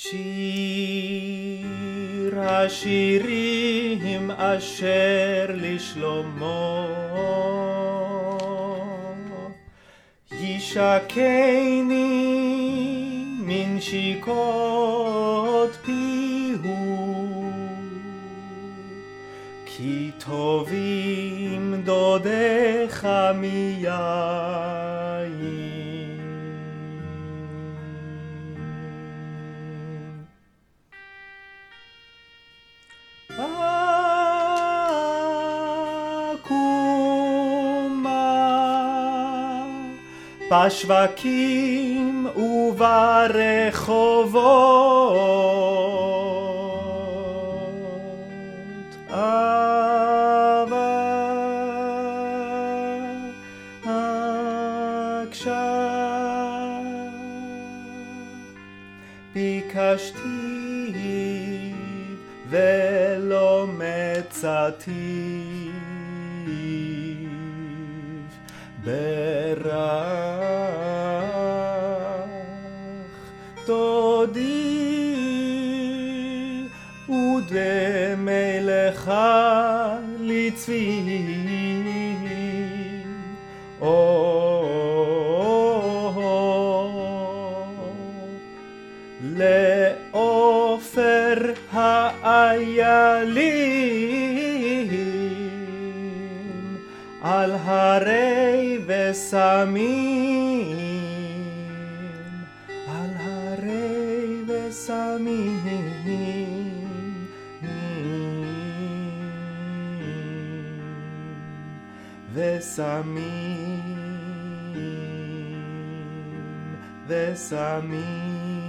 שיר השירים אשר לשלמה. ישקני מנשיקות פיהו כי טובים דודיך מיין בשווקים וברחובות. אהבה עקשה ביקשתי ולא מצאתי. ברך דודי ודמי לך לצבי לעופר האיילים על הרי ושמים sasabihin Besame Besame